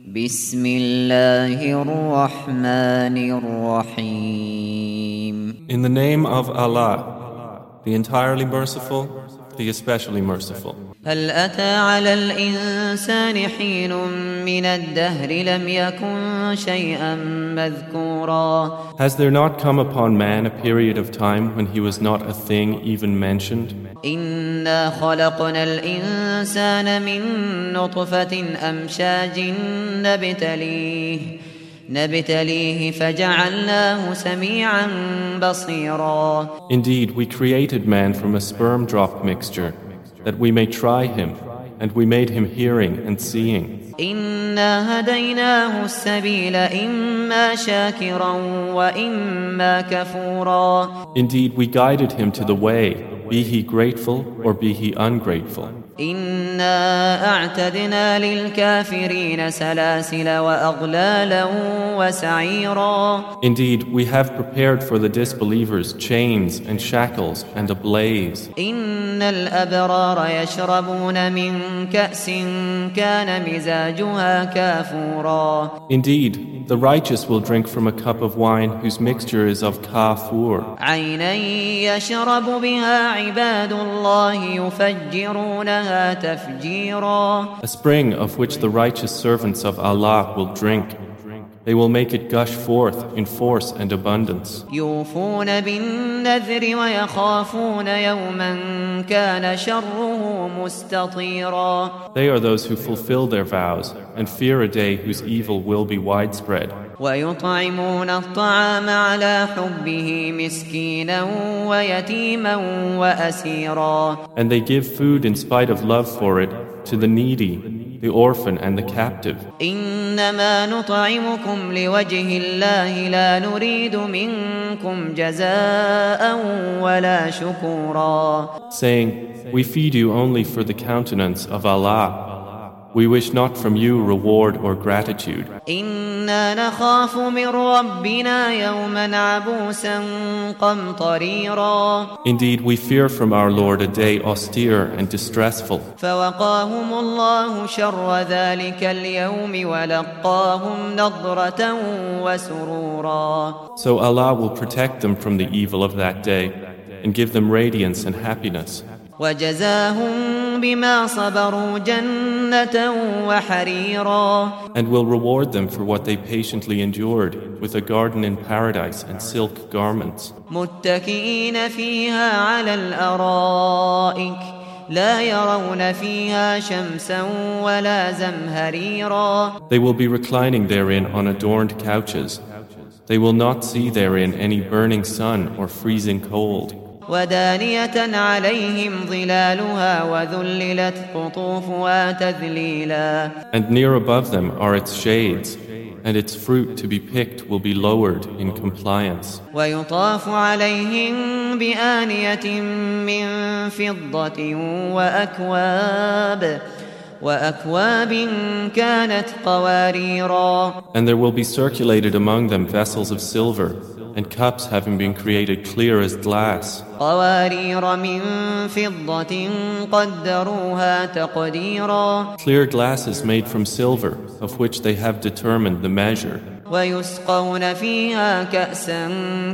بسم الله الرحمن الرحيم In the name of Allah, the entirely merciful, the especially merciful. هل أتى على الإنسان حين من الدهر لم يكن شيئا مذكورا Has there not come upon man a period of time when he was not a thing even mentioned? إنا خلقنا الإنسان من نطفة أمشاج نبتليه نبتليه فجعلناه سميعا بصيرا Indeed, we created man from a sperm drop mixture, that we may try him, and we made him hearing and seeing. إنا هديناه السبيل إما شاكرا وإما كفورا Indeed, we guided him to the way, be he grateful or be he ungrateful. إنا أعتدنا للكافرين سلاسل وأغلالا وسعيرا Indeed, we have prepared for the disbelievers chains and shackles and a blaze. إن الأبرار يشربون من كأس كان مزاجها كافورا Indeed, the righteous will drink from a cup of wine whose mixture is of kafur, عينا يشرب بها عباد الله يفجرونها تفجيرا a spring of which the righteous servants of Allah will drink. They will make it gush forth in force and abundance. يوفون بالنذر ويخافون يوما كان شره مستطيرا They are those who fulfill their vows and fear a day whose evil will be widespread. ويطعمون الطعام على حبه مسكينا ويتيما وأسيرا And they give food in spite of love for it to the needy, the orphan, and the captive. إنما نطعمكم لوجه الله لا نريد منكم جزاء ولا شكورا saying, We feed you only for the countenance of Allah. We wish not from you reward or gratitude. إنا نخاف من ربنا يوما عبوسا قمطريرا Indeed, we fear from our Lord a day austere and distressful. فوقاهم الله شر ذلك اليوم ولقاهم نضرة وسرورا So Allah will protect them from the evil of that day and give them radiance and happiness. وجزاهم بما صبروا جنة وحريرا And will reward them for what they patiently endured with a garden in paradise and silk garments. متكئين فيها على الأرائك لا يرون فيها شمسا ولا زمهريرا They will be reclining therein on adorned couches. They will not see therein any burning sun or freezing cold. ودانية عليهم ظلالها وذللت قطوفها تذليلا And near above them are its shades, and its fruit to be picked will be lowered in compliance. ويطاف عليهم بآنية من فضة وأكواب وأكواب كانت قواريرا And there will be circulated among them vessels of silver, and cups having been created clear as glass. Clear glasses made from silver, of which they have determined the measure. ويسقون فيها كأسا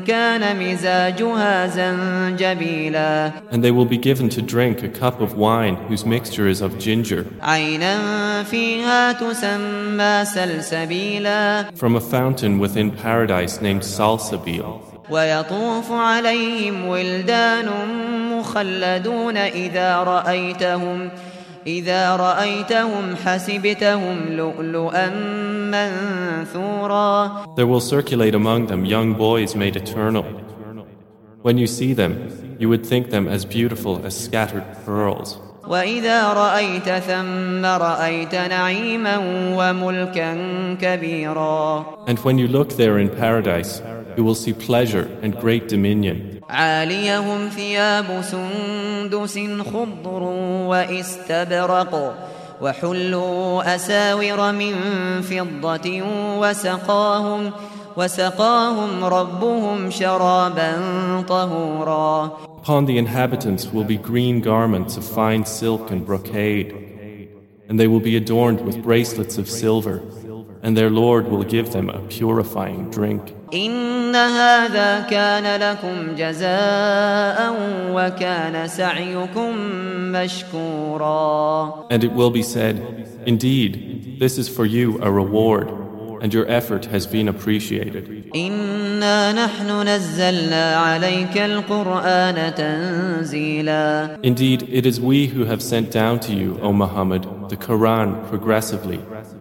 كان مزاجها زنجبيلا And they will be given to drink a cup of wine whose mixture is of ginger, عينا فيها تسمى سلسبيلا from a fountain within paradise named Salsabil. ويطوف عليهم ولدان مخلدون إذا رأيتهم إذا رأيتهم حسبتهم لؤلؤا منثورا There will circulate among them young boys made eternal. When you see them, you would think them as beautiful as scattered pearls. وإذا رأيت ثم رأيت نعيما وملكا كبيرا And when you look there in paradise, you will see pleasure and great dominion. عاليهم ثياب سندس خضر واستبرق وحلوا أساور من فضة وسقاهم وسقاهم ربهم شرابا طهورا Upon the inhabitants will be green garments of fine silk and brocade, and they will be adorned with bracelets of silver, and their Lord will give them a purifying drink. إن هذا كان لكم جزاء وكان سعيكم مشكورا And it will be said, Indeed, this is for you a reward, and your effort has been appreciated. إنا نحن نزلنا عليك القرآن تنزيلا Indeed, it is we who have sent down to you, O Muhammad, the Quran progressively.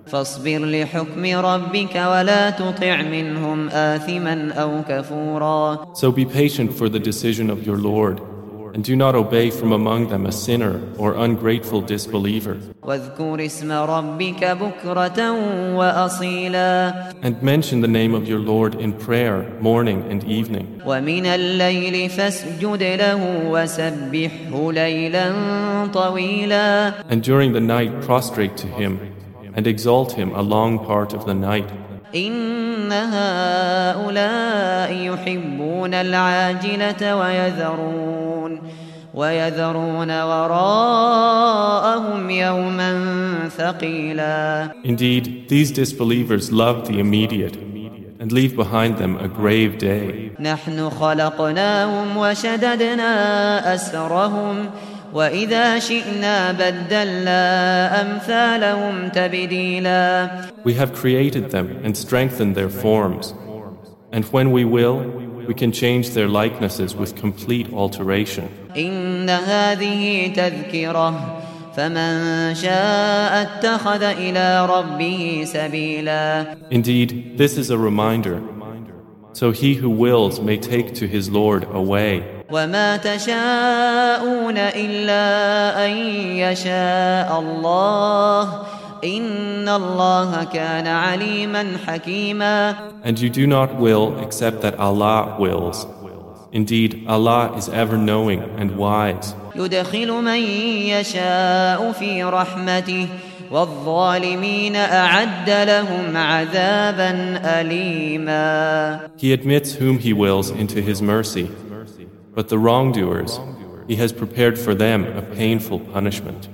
فاصبر لحكم ربك ولا تطع منهم آثما أو كفورا So be patient for the decision of your Lord, and do not obey from among them a sinner or ungrateful disbeliever. واذكر اسم ربك بكرة وأصيلا And mention the name of your Lord in prayer, morning and evening. ومن الليل فاسجد له وسبحه ليلا طويلا And during the night prostrate to him, and exalt him a long part of the night. إن هؤلاء يحبون العاجلة ويذرون ويذرون وراءهم يوما ثقيلا Indeed, these disbelievers love the immediate and leave behind them a grave day. نحن خلقناهم وشددنا أسرهم We have created them and strengthened their forms. And when we will, we can change their likenesses with complete alteration. Indeed, this is a reminder. So he who wills may take to his Lord a way. وما تشاءون إلا أن يشاء الله إن الله كان عليما حكيما And you do not will except that Allah wills. Indeed, Allah is ever knowing and wise. يدخل من يشاء في رحمته والظالمين أعد لهم عذابا أليما He admits whom He wills into His mercy. but the wrongdoers, He has prepared for them a painful punishment.